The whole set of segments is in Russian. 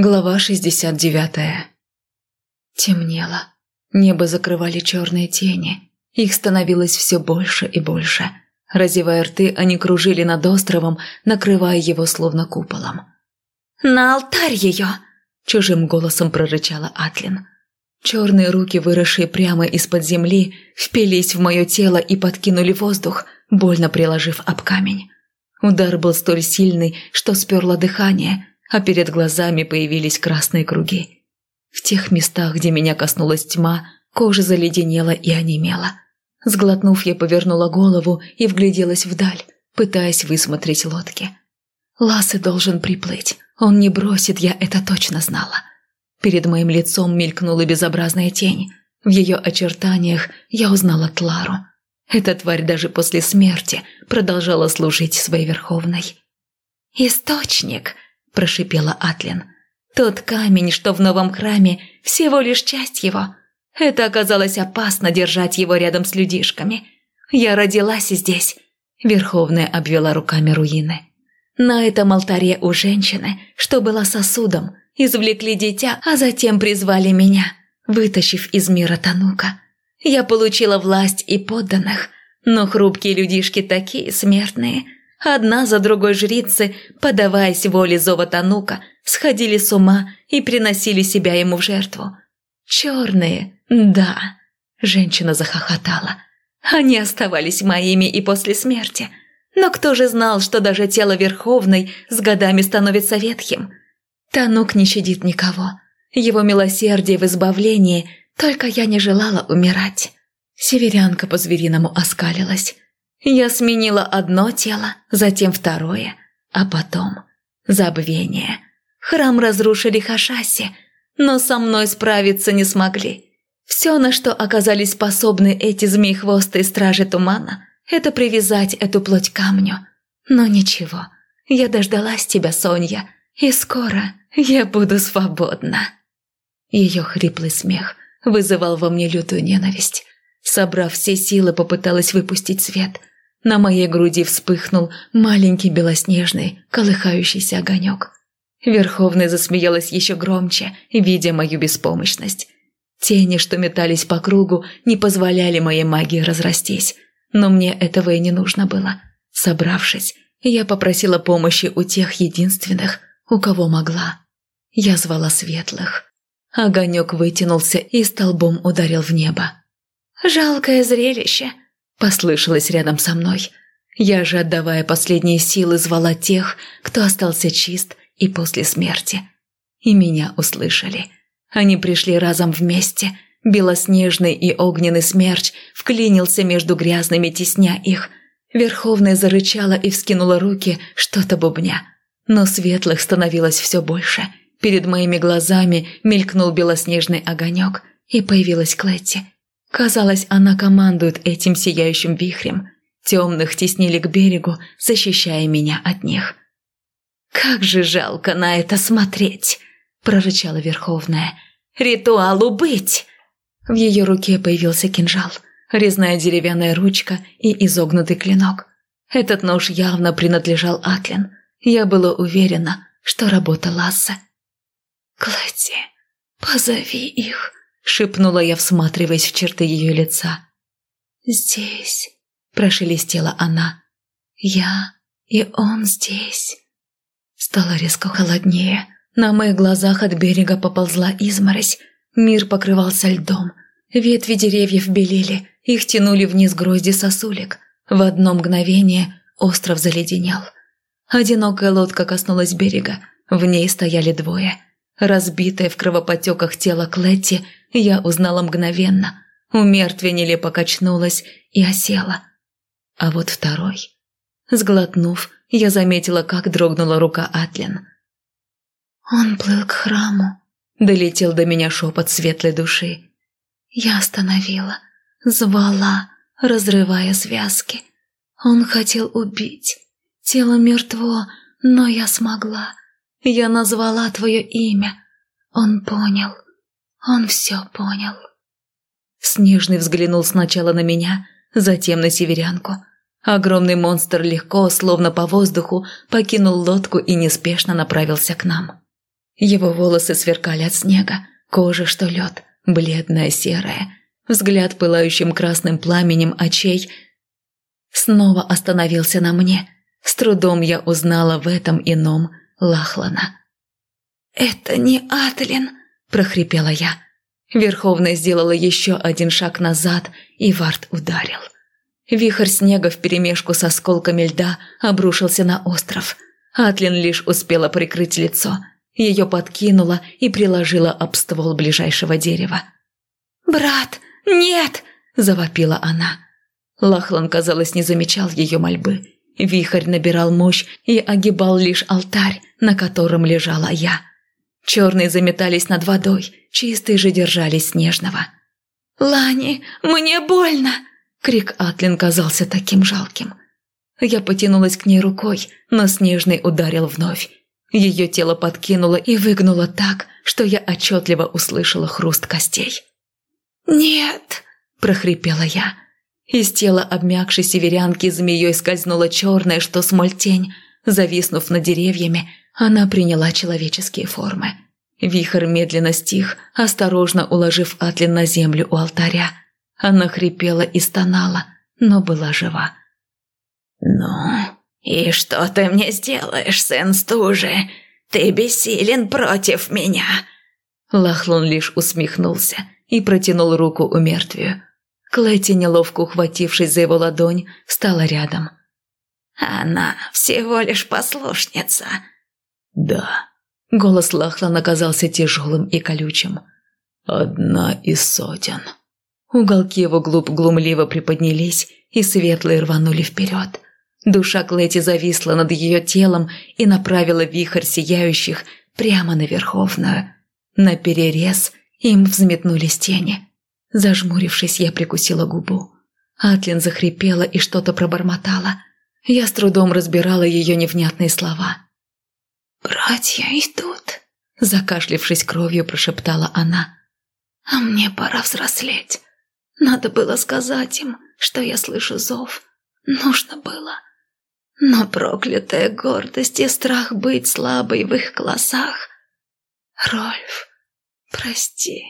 Глава 69 Темнело. Небо закрывали черные тени. Их становилось все больше и больше. Разевая рты, они кружили над островом, накрывая его словно куполом. «На алтарь ее!» – чужим голосом прорычала Атлин. Черные руки, выросшие прямо из-под земли, впились в мое тело и подкинули воздух, больно приложив об камень. Удар был столь сильный, что сперло дыхание – а перед глазами появились красные круги. В тех местах, где меня коснулась тьма, кожа заледенела и онемела. Сглотнув, я повернула голову и вгляделась вдаль, пытаясь высмотреть лодки. Лассе должен приплыть. Он не бросит, я это точно знала. Перед моим лицом мелькнула безобразная тень. В ее очертаниях я узнала Тлару. Эта тварь даже после смерти продолжала служить своей Верховной. «Источник!» – прошипела Атлин. «Тот камень, что в новом храме, всего лишь часть его. Это оказалось опасно держать его рядом с людишками. Я родилась здесь». Верховная обвела руками руины. На этом алтаре у женщины, что была сосудом, извлекли дитя, а затем призвали меня, вытащив из мира Танука. Я получила власть и подданных, но хрупкие людишки такие смертные – Одна за другой жрицы, подаваясь воле зова Танука, сходили с ума и приносили себя ему в жертву. «Черные, да», – женщина захохотала. «Они оставались моими и после смерти. Но кто же знал, что даже тело Верховной с годами становится ветхим? Танук не щадит никого. Его милосердие в избавлении, только я не желала умирать». Северянка по-звериному оскалилась. Я сменила одно тело, затем второе, а потом забвение. Храм разрушили Хашаси, но со мной справиться не смогли. Все, на что оказались способны эти змеи-хвосты стражи тумана, это привязать эту плоть к камню. Но ничего, я дождалась тебя, Соня, и скоро я буду свободна. Ее хриплый смех вызывал во мне лютую ненависть. Собрав все силы, попыталась выпустить свет. На моей груди вспыхнул маленький белоснежный, колыхающийся огонек. Верховная засмеялась еще громче, видя мою беспомощность. Тени, что метались по кругу, не позволяли моей магии разрастись. Но мне этого и не нужно было. Собравшись, я попросила помощи у тех единственных, у кого могла. Я звала светлых. Огонек вытянулся и столбом ударил в небо. «Жалкое зрелище», послышалось рядом со мной. Я же, отдавая последние силы, звала тех, кто остался чист и после смерти. И меня услышали. Они пришли разом вместе. Белоснежный и огненный смерч вклинился между грязными, тесня их. Верховная зарычала и вскинула руки, что-то бубня. Но светлых становилось все больше. Перед моими глазами мелькнул белоснежный огонек, и появилась Клетти. Казалось, она командует этим сияющим вихрем. Темных теснили к берегу, защищая меня от них. «Как же жалко на это смотреть!» – прорычала Верховная. «Ритуалу быть!» В ее руке появился кинжал, резная деревянная ручка и изогнутый клинок. Этот нож явно принадлежал Атлин. Я была уверена, что работа Ласса. «Клэти, позови их!» Шепнула я, всматриваясь в черты ее лица. «Здесь», – прошелестела она. «Я и он здесь». Стало резко холоднее. На моих глазах от берега поползла изморозь. Мир покрывался льдом. Ветви деревьев белели, их тянули вниз грозди сосулек. В одно мгновение остров заледенел. Одинокая лодка коснулась берега. В ней стояли двое. Разбитое в кровопотеках тело Клетти – я узнала мгновенно. У мертвия нелепо качнулась и осела. А вот второй... Сглотнув, я заметила, как дрогнула рука Атлин. «Он плыл к храму», — долетел до меня шепот светлой души. Я остановила, звала, разрывая связки. Он хотел убить. Тело мертво, но я смогла. Я назвала твое имя. Он понял. Он все понял. Снежный взглянул сначала на меня, затем на северянку. Огромный монстр легко, словно по воздуху, покинул лодку и неспешно направился к нам. Его волосы сверкали от снега, кожа что лед, бледная серая, взгляд пылающим красным пламенем очей снова остановился на мне. С трудом я узнала в этом ином Лахлана. «Это не Атлин!» – прохрипела я. Верховная сделала еще один шаг назад, и Вард ударил. Вихрь снега вперемешку с осколками льда обрушился на остров. Атлин лишь успела прикрыть лицо. Ее подкинула и приложила об ствол ближайшего дерева. «Брат, нет!» – завопила она. Лахлан, казалось, не замечал ее мольбы. Вихрь набирал мощь и огибал лишь алтарь, на котором лежала я. Черные заметались над водой, чистые же держались снежного. «Лани, мне больно!» Крик Атлин казался таким жалким. Я потянулась к ней рукой, но Снежный ударил вновь. Ее тело подкинуло и выгнуло так, что я отчетливо услышала хруст костей. «Нет!» – прохрипела я. Из тела обмякшей северянки змеей скользнула черная, что смоль тень. Зависнув над деревьями, она приняла человеческие формы. Вихрь медленно стих, осторожно уложив Атлин на землю у алтаря. Она хрипела и стонала, но была жива. «Ну, и что ты мне сделаешь, сын стужи? Ты бессилен против меня!» Лахлон лишь усмехнулся и протянул руку у мертвию. Клэти, неловко ухватившись за его ладонь, стала рядом. «Она всего лишь послушница». «Да». Голос Лахлана оказался тяжелым и колючим. «Одна из сотен». Уголки его глуп глумливо приподнялись, и светлые рванули вперед. Душа Клэти зависла над ее телом и направила вихрь сияющих прямо на Верховную. На перерез им взметнулись тени. Зажмурившись, я прикусила губу. Атлин захрипела и что-то пробормотала. Я с трудом разбирала ее невнятные слова. «Братья идут», – закашлившись кровью, прошептала она. «А мне пора взрослеть. Надо было сказать им, что я слышу зов. Нужно было. Но проклятая гордость и страх быть слабой в их глазах. Рольф, прости».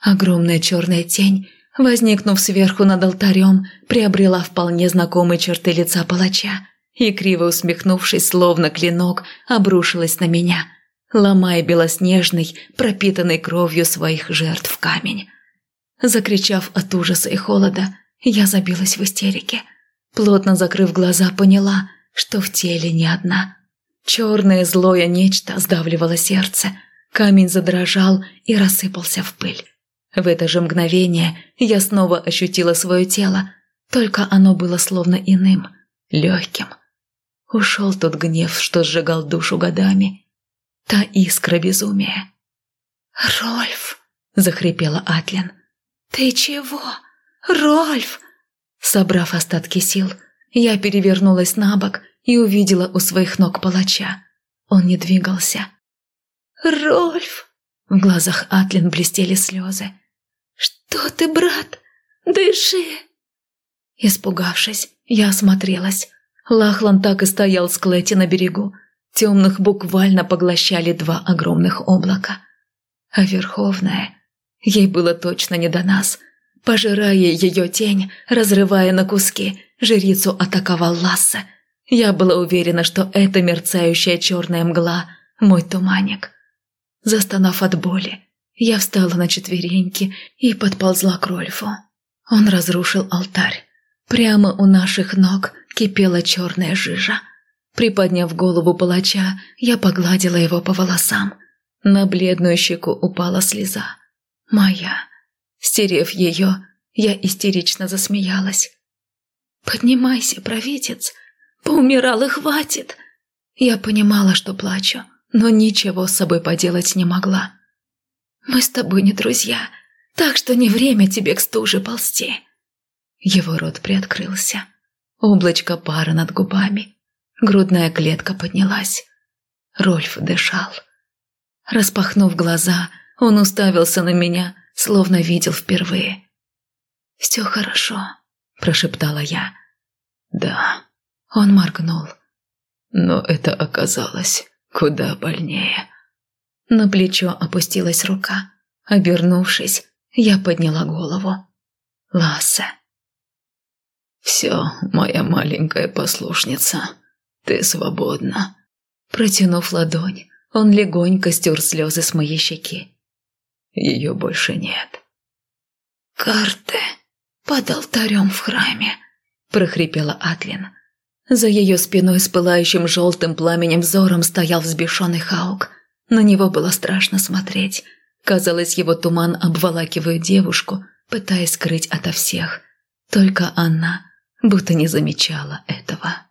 Огромная черная тень, возникнув сверху над алтарем, приобрела вполне знакомые черты лица палача и, криво усмехнувшись, словно клинок, обрушилась на меня, ломая белоснежный, пропитанный кровью своих жертв камень. Закричав от ужаса и холода, я забилась в истерике. Плотно закрыв глаза, поняла, что в теле не одна. Черное злое нечто сдавливало сердце. Камень задрожал и рассыпался в пыль. В это же мгновение я снова ощутила свое тело, только оно было словно иным, легким. Ушел тот гнев, что сжигал душу годами. Та искра безумия. «Рольф!» – захрипела Атлин. «Ты чего? Рольф!» Собрав остатки сил, я перевернулась на бок и увидела у своих ног палача. Он не двигался. «Рольф!» В глазах Атлин блестели слезы. «Что ты, брат? Дыши!» Испугавшись, я осмотрелась. Лахлан так и стоял с Клэти на берегу. Темных буквально поглощали два огромных облака. А Верховная... Ей было точно не до нас. Пожирая ее тень, разрывая на куски, жрицу атаковал Лассе. Я была уверена, что это мерцающая черная мгла – мой туманник. Застонав от боли, я встала на четвереньки и подползла к Рольфу. Он разрушил алтарь. Прямо у наших ног кипела черная жижа. Приподняв голову палача, я погладила его по волосам. На бледную щеку упала слеза. Моя. Стерев ее, я истерично засмеялась. «Поднимайся, провидец! Поумирал и хватит!» Я понимала, что плачу, но ничего с собой поделать не могла. Мы с тобой не друзья, так что не время тебе к стуже ползти». Его рот приоткрылся. Облачко пара над губами. Грудная клетка поднялась. Рольф дышал. Распахнув глаза, он уставился на меня, словно видел впервые. «Все хорошо», – прошептала я. «Да». Он моргнул. «Но это оказалось куда больнее». На плечо опустилась рука. Обернувшись, я подняла голову. Лассе. «Все, моя маленькая послушница, ты свободна». Протянув ладонь, он легонько стер слезы с моей щеки. Ее больше нет. «Карты под алтарем в храме», – прохрипела Атлин. За ее спиной с пылающим желтым пламенем взором стоял взбешенный Хаук. На него было страшно смотреть. Казалось, его туман обволакивает девушку, пытаясь скрыть ото всех. Только она будто не замечала этого.